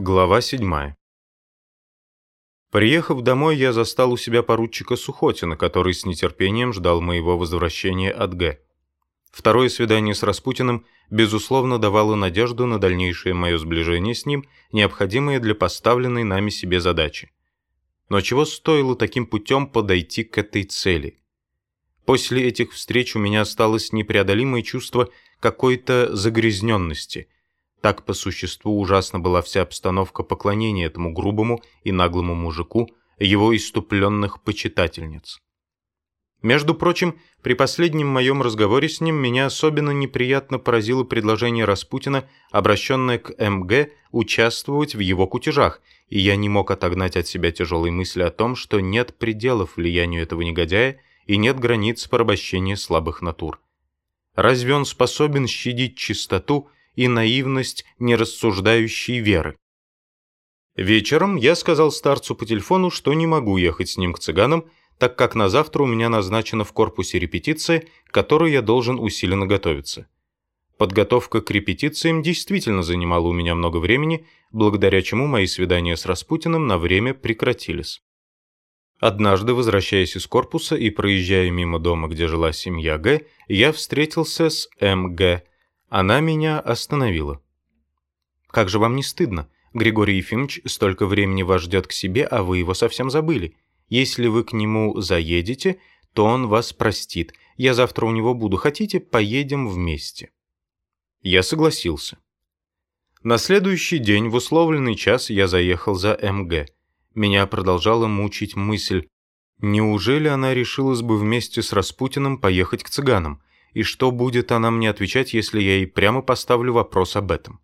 Глава 7. Приехав домой, я застал у себя поручика Сухотина, который с нетерпением ждал моего возвращения от Г. Второе свидание с Распутиным, безусловно, давало надежду на дальнейшее мое сближение с ним, необходимое для поставленной нами себе задачи. Но чего стоило таким путем подойти к этой цели? После этих встреч у меня осталось непреодолимое чувство какой-то загрязненности – так по существу ужасно была вся обстановка поклонения этому грубому и наглому мужику, его иступленных почитательниц. Между прочим, при последнем моем разговоре с ним меня особенно неприятно поразило предложение Распутина, обращенное к МГ, участвовать в его кутежах, и я не мог отогнать от себя тяжелые мысли о том, что нет пределов влиянию этого негодяя и нет границ порабощения слабых натур. Разве он способен щадить чистоту и наивность нерассуждающей веры. Вечером я сказал старцу по телефону, что не могу ехать с ним к цыганам, так как на завтра у меня назначена в корпусе репетиция, к которой я должен усиленно готовиться. Подготовка к репетициям действительно занимала у меня много времени, благодаря чему мои свидания с Распутиным на время прекратились. Однажды, возвращаясь из корпуса и проезжая мимо дома, где жила семья Г, я встретился с М.Г., она меня остановила. «Как же вам не стыдно? Григорий Ефимович столько времени вас ждет к себе, а вы его совсем забыли. Если вы к нему заедете, то он вас простит. Я завтра у него буду. Хотите, поедем вместе?» Я согласился. На следующий день в условленный час я заехал за МГ. Меня продолжала мучить мысль, неужели она решилась бы вместе с Распутиным поехать к цыганам? И что будет она мне отвечать, если я ей прямо поставлю вопрос об этом.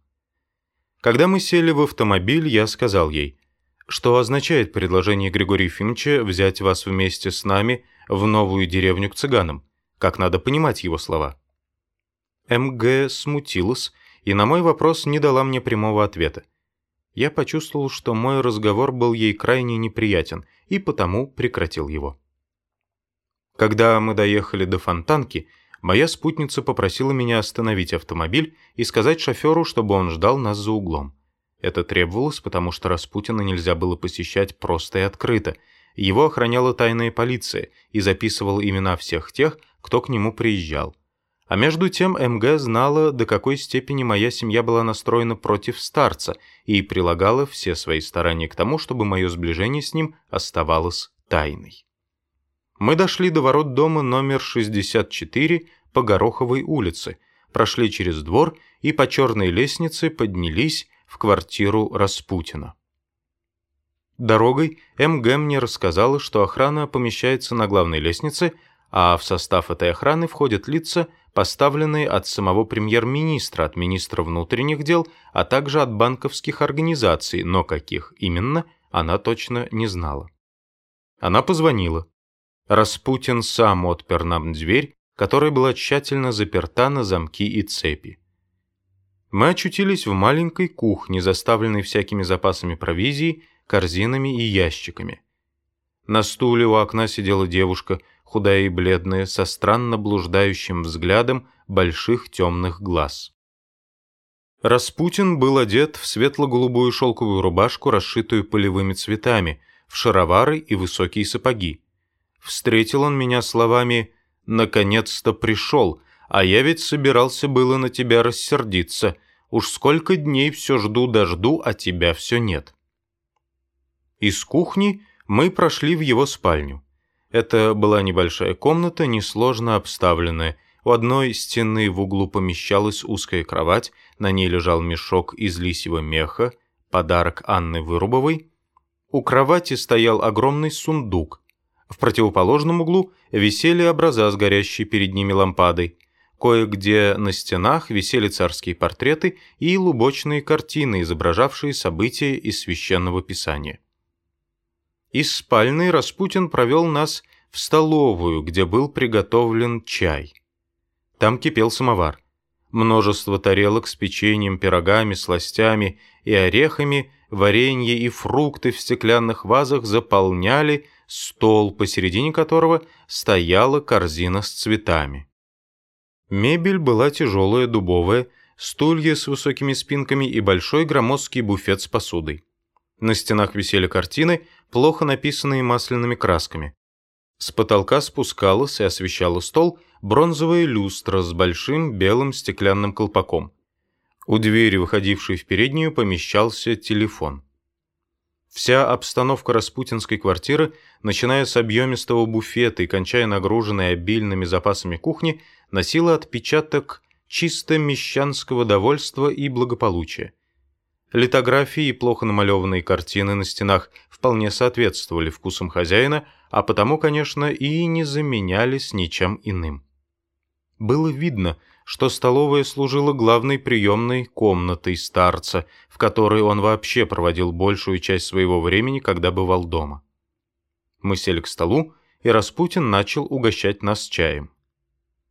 Когда мы сели в автомобиль, я сказал ей, что означает предложение Григория Ефимовича взять вас вместе с нами в новую деревню к цыганам, как надо понимать его слова. МГ смутилась и на мой вопрос не дала мне прямого ответа. Я почувствовал, что мой разговор был ей крайне неприятен, и потому прекратил его. Когда мы доехали до Фонтанки, моя спутница попросила меня остановить автомобиль и сказать шоферу, чтобы он ждал нас за углом. Это требовалось, потому что Распутина нельзя было посещать просто и открыто. Его охраняла тайная полиция и записывала имена всех тех, кто к нему приезжал. А между тем МГ знала, до какой степени моя семья была настроена против старца и прилагала все свои старания к тому, чтобы мое сближение с ним оставалось тайной. Мы дошли до ворот дома номер 64 по Гороховой улице, прошли через двор и по черной лестнице поднялись в квартиру Распутина. Дорогой МГ мне рассказала, что охрана помещается на главной лестнице, а в состав этой охраны входят лица, поставленные от самого премьер-министра, от министра внутренних дел, а также от банковских организаций, но каких именно, она точно не знала. Она позвонила. Распутин сам отпер нам дверь, которая была тщательно заперта на замки и цепи. Мы очутились в маленькой кухне, заставленной всякими запасами провизии, корзинами и ящиками. На стуле у окна сидела девушка, худая и бледная, со странно блуждающим взглядом больших темных глаз. Распутин был одет в светло-голубую шелковую рубашку, расшитую полевыми цветами, в шаровары и высокие сапоги. Встретил он меня словами «Наконец-то пришел, а я ведь собирался было на тебя рассердиться. Уж сколько дней все жду да жду, а тебя все нет». Из кухни мы прошли в его спальню. Это была небольшая комната, несложно обставленная. У одной стены в углу помещалась узкая кровать, на ней лежал мешок из лисьего меха, подарок Анны Вырубовой. У кровати стоял огромный сундук, в противоположном углу висели образа с горящей перед ними лампадой. Кое-где на стенах висели царские портреты и лубочные картины, изображавшие события из священного писания. Из спальни Распутин провел нас в столовую, где был приготовлен чай. Там кипел самовар. Множество тарелок с печеньем, пирогами, сластями и орехами, варенье и фрукты в стеклянных вазах заполняли стол, посередине которого стояла корзина с цветами. Мебель была тяжелая, дубовая, стулья с высокими спинками и большой громоздкий буфет с посудой. На стенах висели картины, плохо написанные масляными красками. С потолка спускалась и освещала стол бронзовая люстра с большим белым стеклянным колпаком. У двери, выходившей в переднюю, помещался телефон. Вся обстановка распутинской квартиры, начиная с объемистого буфета и кончая нагруженной обильными запасами кухни, носила отпечаток чисто мещанского довольства и благополучия. Литографии и плохо намалеванные картины на стенах вполне соответствовали вкусам хозяина, а потому, конечно, и не заменялись ничем иным. Было видно, что столовая служила главной приемной комнатой старца, в которой он вообще проводил большую часть своего времени, когда бывал дома. Мы сели к столу, и Распутин начал угощать нас чаем.